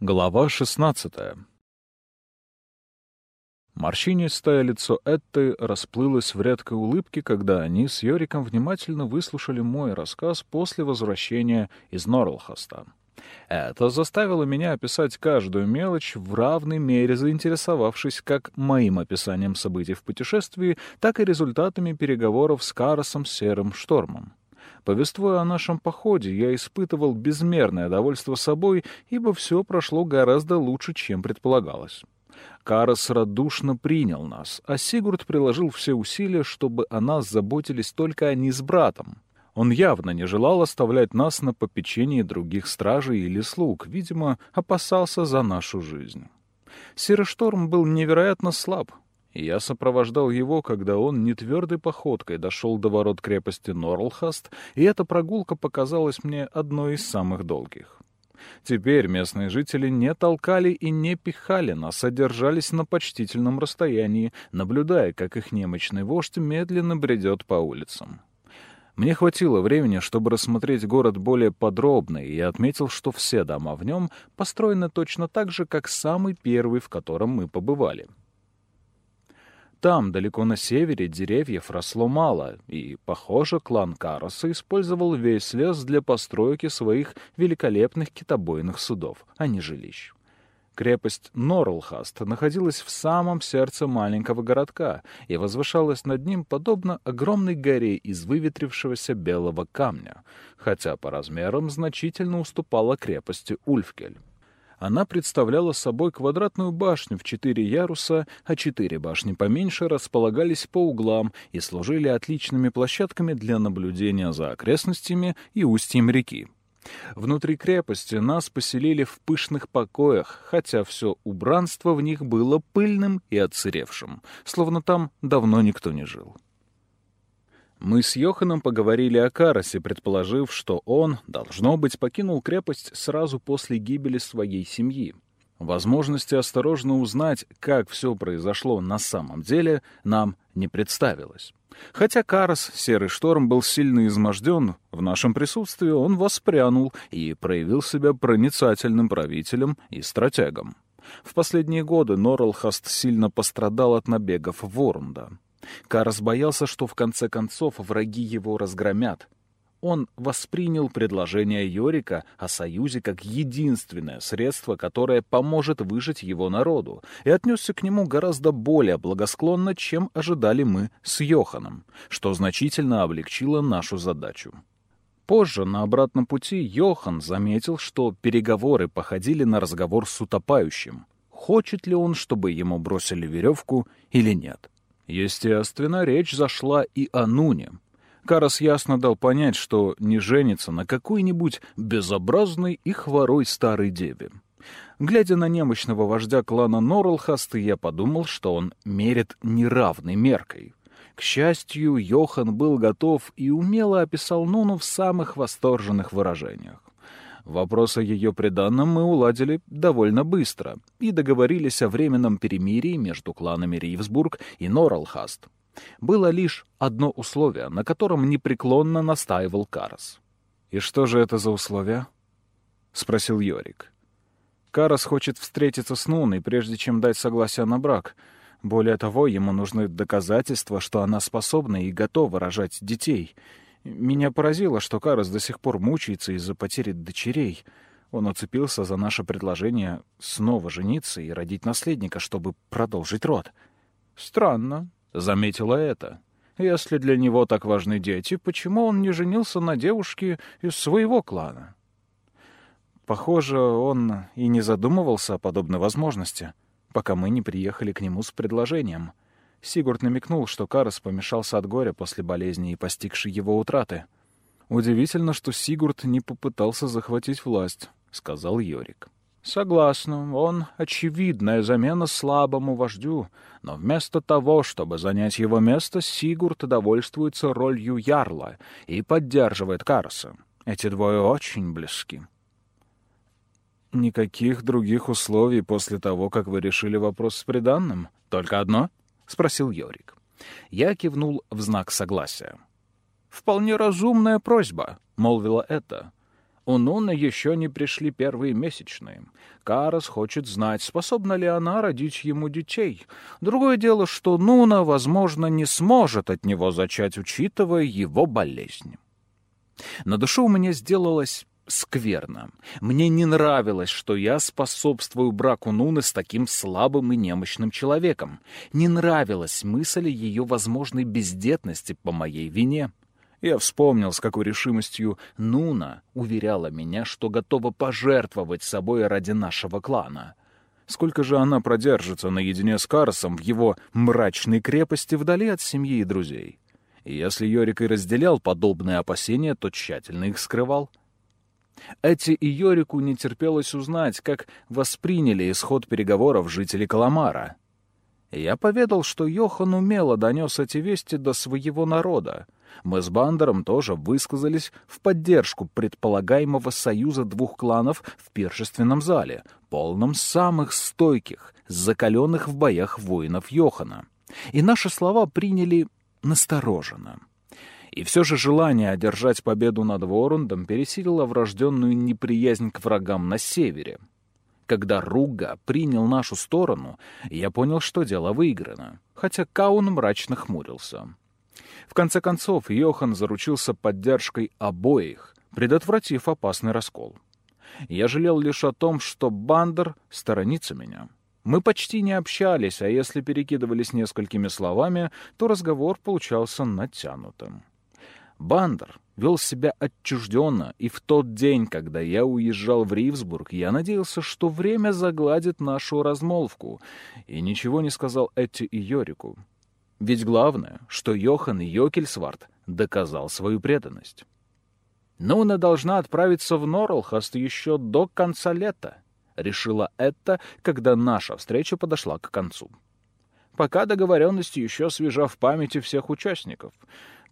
Глава 16 Морщинистое лицо Этты расплылось в редкой улыбке, когда они с Йориком внимательно выслушали мой рассказ после возвращения из Норлхаста. Это заставило меня описать каждую мелочь в равной мере, заинтересовавшись как моим описанием событий в путешествии, так и результатами переговоров с Каросом Серым Штормом. Повествуя о нашем походе, я испытывал безмерное довольство собой, ибо все прошло гораздо лучше, чем предполагалось. Карос радушно принял нас, а Сигурд приложил все усилия, чтобы о нас заботились только они с братом. Он явно не желал оставлять нас на попечении других стражей или слуг, видимо, опасался за нашу жизнь. Серый шторм был невероятно слаб, я сопровождал его, когда он нетвердой походкой дошел до ворот крепости Норлхаст, и эта прогулка показалась мне одной из самых долгих. Теперь местные жители не толкали и не пихали нас, а держались на почтительном расстоянии, наблюдая, как их немощный вождь медленно бредет по улицам. Мне хватило времени, чтобы рассмотреть город более подробно, и я отметил, что все дома в нем построены точно так же, как самый первый, в котором мы побывали. Там, далеко на севере, деревьев росло мало, и, похоже, клан Кароса использовал весь лес для постройки своих великолепных китобойных судов, а не жилищ. Крепость Норлхаст находилась в самом сердце маленького городка и возвышалась над ним подобно огромной горе из выветрившегося белого камня, хотя по размерам значительно уступала крепости Ульфкель. Она представляла собой квадратную башню в четыре яруса, а четыре башни поменьше располагались по углам и служили отличными площадками для наблюдения за окрестностями и устьем реки. Внутри крепости нас поселили в пышных покоях, хотя все убранство в них было пыльным и отсыревшим, словно там давно никто не жил. Мы с Йоханом поговорили о Карасе, предположив, что он, должно быть, покинул крепость сразу после гибели своей семьи. Возможности осторожно узнать, как все произошло на самом деле, нам не представилось. Хотя Карас, Серый Шторм, был сильно изможден, в нашем присутствии он воспрянул и проявил себя проницательным правителем и стратегом. В последние годы Норлхаст сильно пострадал от набегов Ворунда. Карас боялся, что в конце концов враги его разгромят, он воспринял предложение Йорика о союзе как единственное средство, которое поможет выжить его народу, и отнесся к нему гораздо более благосклонно, чем ожидали мы с Йоханом, что значительно облегчило нашу задачу. Позже, на обратном пути, Йохан заметил, что переговоры походили на разговор с утопающим. Хочет ли он, чтобы ему бросили веревку или нет? Естественно, речь зашла и о Нуне, Карас ясно дал понять, что не женится на какой-нибудь безобразной и хворой старой деве. Глядя на немощного вождя клана Норлхаст, я подумал, что он мерит неравной меркой. К счастью, Йохан был готов и умело описал Нуну в самых восторженных выражениях. Вопрос о ее преданном мы уладили довольно быстро и договорились о временном перемирии между кланами Ривсбург и Норлхаст. Было лишь одно условие, на котором непреклонно настаивал Карас. «И что же это за условие?» — спросил Йорик. «Карас хочет встретиться с Нуной, прежде чем дать согласие на брак. Более того, ему нужны доказательства, что она способна и готова рожать детей. Меня поразило, что Карас до сих пор мучается из-за потери дочерей». Он уцепился за наше предложение снова жениться и родить наследника, чтобы продолжить род. «Странно», заметила это. Если для него так важны дети, почему он не женился на девушке из своего клана? Похоже, он и не задумывался о подобной возможности, пока мы не приехали к нему с предложением. Сигурд намекнул, что Карас помешался от горя после болезни и постигшей его утраты. «Удивительно, что Сигурд не попытался захватить власть», — сказал Йорик. Согласна, он очевидная замена слабому вождю, но вместо того, чтобы занять его место, Сигурд довольствуется ролью ярла и поддерживает Карса. Эти двое очень близки. «Никаких других условий после того, как вы решили вопрос с приданным? Только одно?» — спросил Йорик. Я кивнул в знак согласия. «Вполне разумная просьба», — молвила это. У Нуны еще не пришли первые месячные. Карас хочет знать, способна ли она родить ему детей. Другое дело, что Нуна, возможно, не сможет от него зачать, учитывая его болезнь. На душе у меня сделалось скверно. Мне не нравилось, что я способствую браку Нуны с таким слабым и немощным человеком. Не нравилась мысль ее возможной бездетности по моей вине. Я вспомнил, с какой решимостью Нуна уверяла меня, что готова пожертвовать собой ради нашего клана. Сколько же она продержится наедине с Карсом в его мрачной крепости вдали от семьи и друзей? И если Йорик и разделял подобные опасения, то тщательно их скрывал. Эти и Йорику не терпелось узнать, как восприняли исход переговоров жители Каламара. Я поведал, что Йохан умело донес эти вести до своего народа. Мы с Бандером тоже высказались в поддержку предполагаемого союза двух кланов в пиршественном зале, полном самых стойких, закаленных в боях воинов Йохана. И наши слова приняли настороженно. И все же желание одержать победу над Ворундом пересилило врожденную неприязнь к врагам на севере. Когда Руга принял нашу сторону, я понял, что дело выиграно, хотя Каун мрачно хмурился. В конце концов, Йохан заручился поддержкой обоих, предотвратив опасный раскол. Я жалел лишь о том, что Бандер сторонится меня. Мы почти не общались, а если перекидывались несколькими словами, то разговор получался натянутым. Бандер вел себя отчужденно, и в тот день, когда я уезжал в Ривсбург, я надеялся, что время загладит нашу размолвку, и ничего не сказал Этти и Йорику. Ведь главное, что Йохан Йокельсвард доказал свою преданность. «Нуна должна отправиться в Норлхаст еще до конца лета», — решила это, когда наша встреча подошла к концу. Пока договоренность еще свежа в памяти всех участников —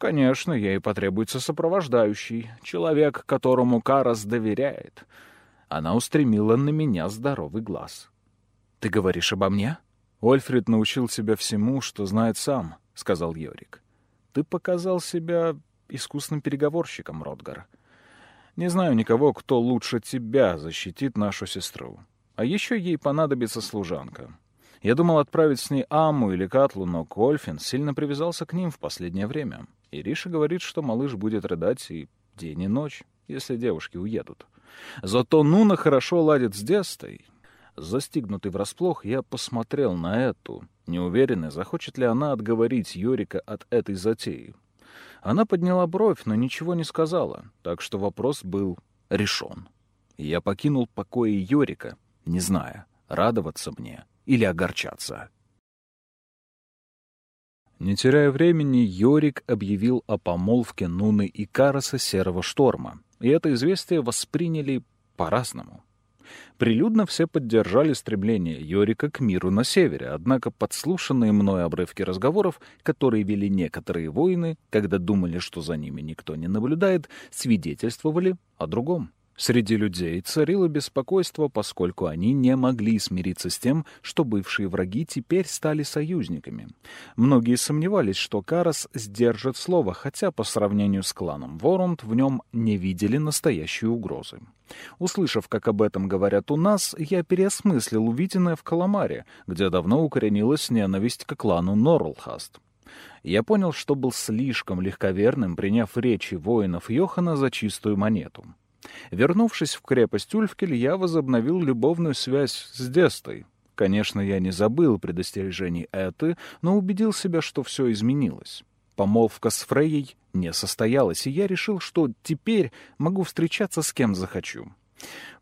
Конечно, ей потребуется сопровождающий, человек, которому Карас доверяет. Она устремила на меня здоровый глаз. «Ты говоришь обо мне?» «Ольфред научил себя всему, что знает сам», — сказал Йорик. «Ты показал себя искусным переговорщиком, Ротгар. Не знаю никого, кто лучше тебя защитит нашу сестру. А еще ей понадобится служанка. Я думал отправить с ней Аму или Катлу, но Кольфин сильно привязался к ним в последнее время. Ириша говорит, что малыш будет рыдать и день, и ночь, если девушки уедут. Зато Нуна хорошо ладит с Дестой. Застигнутый врасплох, я посмотрел на эту, неуверенный, захочет ли она отговорить Йорика от этой затеи. Она подняла бровь, но ничего не сказала, так что вопрос был решен. Я покинул покои Йорика, не зная, радоваться мне или огорчаться. Не теряя времени, Йорик объявил о помолвке Нуны и Караса Серого Шторма, и это известие восприняли по-разному. Прилюдно все поддержали стремление Йорика к миру на севере, однако подслушанные мной обрывки разговоров, которые вели некоторые воины, когда думали, что за ними никто не наблюдает, свидетельствовали о другом. Среди людей царило беспокойство, поскольку они не могли смириться с тем, что бывшие враги теперь стали союзниками. Многие сомневались, что Карас сдержит слово, хотя по сравнению с кланом Ворунд в нем не видели настоящей угрозы. Услышав, как об этом говорят у нас, я переосмыслил увиденное в Каламаре, где давно укоренилась ненависть к клану Норлхаст. Я понял, что был слишком легковерным, приняв речи воинов Йохана за чистую монету. Вернувшись в крепость Ульфкель, я возобновил любовную связь с Дестой. Конечно, я не забыл предостережений Эты, но убедил себя, что все изменилось. Помолвка с Фрейей не состоялась, и я решил, что теперь могу встречаться с кем захочу.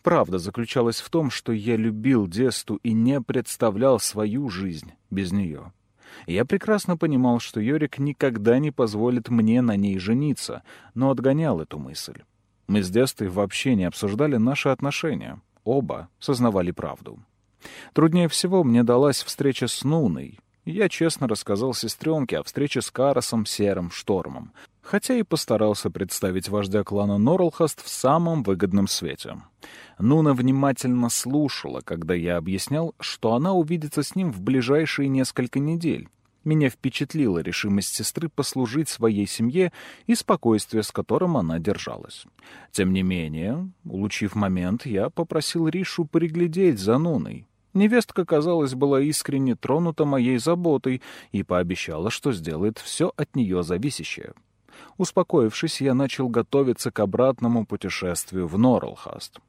Правда заключалась в том, что я любил Десту и не представлял свою жизнь без нее. Я прекрасно понимал, что Йорик никогда не позволит мне на ней жениться, но отгонял эту мысль. Мы с Дестой вообще не обсуждали наши отношения. Оба сознавали правду. Труднее всего мне далась встреча с Нуной. Я честно рассказал сестренке о встрече с Карасом Серым Штормом, хотя и постарался представить вождя клана Норлхаст в самом выгодном свете. Нуна внимательно слушала, когда я объяснял, что она увидится с ним в ближайшие несколько недель, Меня впечатлила решимость сестры послужить своей семье и спокойствие, с которым она держалась. Тем не менее, улучив момент, я попросил Ришу приглядеть за Нуной. Невестка, казалось, была искренне тронута моей заботой и пообещала, что сделает все от нее зависящее. Успокоившись, я начал готовиться к обратному путешествию в Норлхаст.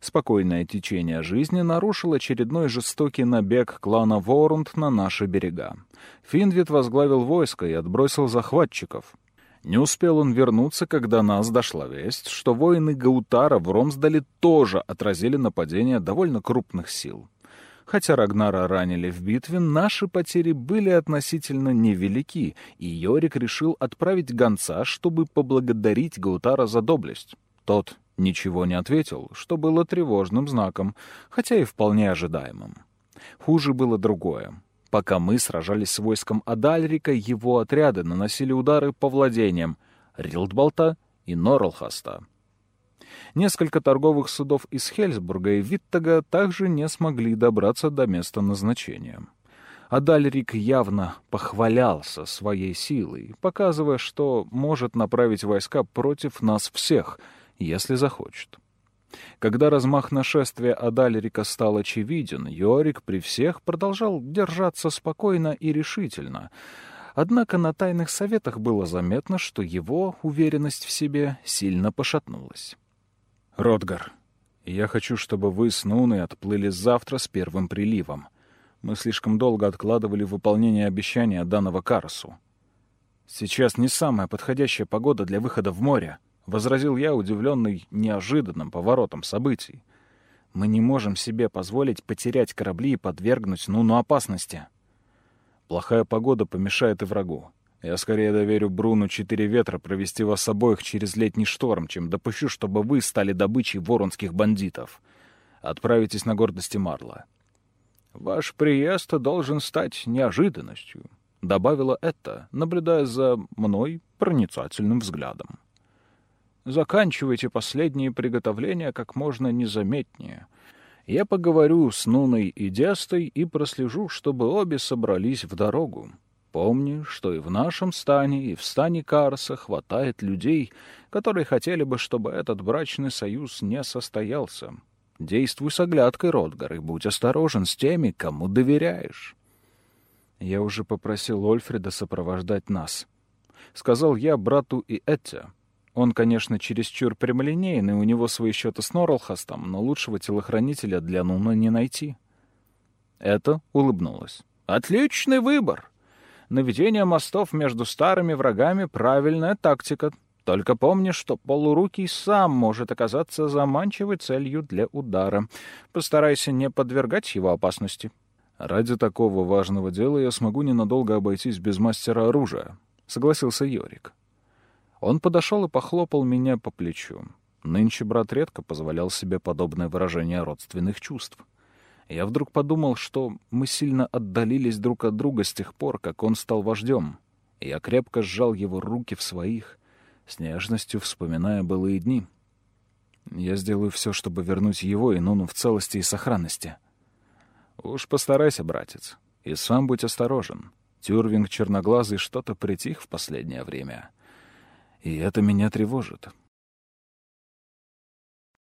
Спокойное течение жизни нарушил очередной жестокий набег клана Ворунд на наши берега. Финдвит возглавил войско и отбросил захватчиков. Не успел он вернуться, когда нас дошла весть, что воины Гаутара в Ромсдале тоже отразили нападение довольно крупных сил. Хотя Рагнара ранили в битве, наши потери были относительно невелики, и Йорик решил отправить гонца, чтобы поблагодарить Гаутара за доблесть. Тот ничего не ответил, что было тревожным знаком, хотя и вполне ожидаемым. Хуже было другое. Пока мы сражались с войском Адальрика, его отряды наносили удары по владениям Рилдбалта и Норлхаста. Несколько торговых судов из Хельсбурга и Виттага также не смогли добраться до места назначения. Адальрик явно похвалялся своей силой, показывая, что может направить войска против нас всех, если захочет. Когда размах нашествия Адальрика стал очевиден, Йорик при всех продолжал держаться спокойно и решительно. Однако на тайных советах было заметно, что его уверенность в себе сильно пошатнулась. «Ротгар, я хочу, чтобы вы с Нуной отплыли завтра с первым приливом. Мы слишком долго откладывали выполнение обещания данного Карасу. Сейчас не самая подходящая погода для выхода в море», — возразил я, удивленный неожиданным поворотом событий. «Мы не можем себе позволить потерять корабли и подвергнуть Нуну опасности». «Плохая погода помешает и врагу. Я скорее доверю Бруну четыре ветра провести вас обоих через летний шторм, чем допущу, чтобы вы стали добычей воронских бандитов. Отправитесь на гордости Марла. Ваш приезд должен стать неожиданностью, — добавила это, наблюдая за мной проницательным взглядом. Заканчивайте последние приготовления как можно незаметнее. Я поговорю с Нуной и Дестой и прослежу, чтобы обе собрались в дорогу. Помни, что и в нашем стане, и в стане Карса хватает людей, которые хотели бы, чтобы этот брачный союз не состоялся. Действуй с оглядкой, Ротгар, и будь осторожен с теми, кому доверяешь. Я уже попросил Ольфреда сопровождать нас. Сказал я брату и Этте. Он, конечно, чересчур прямолинейный, у него свои счеты с Норлхастом, но лучшего телохранителя для Нуна не найти. Это улыбнулась. «Отличный выбор!» наведение мостов между старыми врагами — правильная тактика. Только помни, что полурукий сам может оказаться заманчивой целью для удара. Постарайся не подвергать его опасности. Ради такого важного дела я смогу ненадолго обойтись без мастера оружия, — согласился Йорик. Он подошел и похлопал меня по плечу. Нынче брат редко позволял себе подобное выражение родственных чувств. Я вдруг подумал, что мы сильно отдалились друг от друга с тех пор, как он стал вождем. Я крепко сжал его руки в своих, с нежностью вспоминая былые дни. Я сделаю все, чтобы вернуть его и Нуну в целости и сохранности. Уж постарайся, братец, и сам будь осторожен. Тюрвинг черноглазый что-то притих в последнее время. И это меня тревожит.